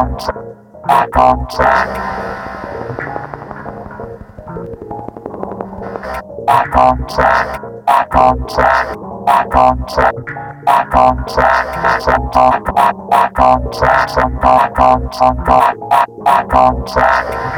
on track. Back on track. Back on track. Back on track. Back on track. Back on track. Some talk back back on track. Some back on some back back back on track.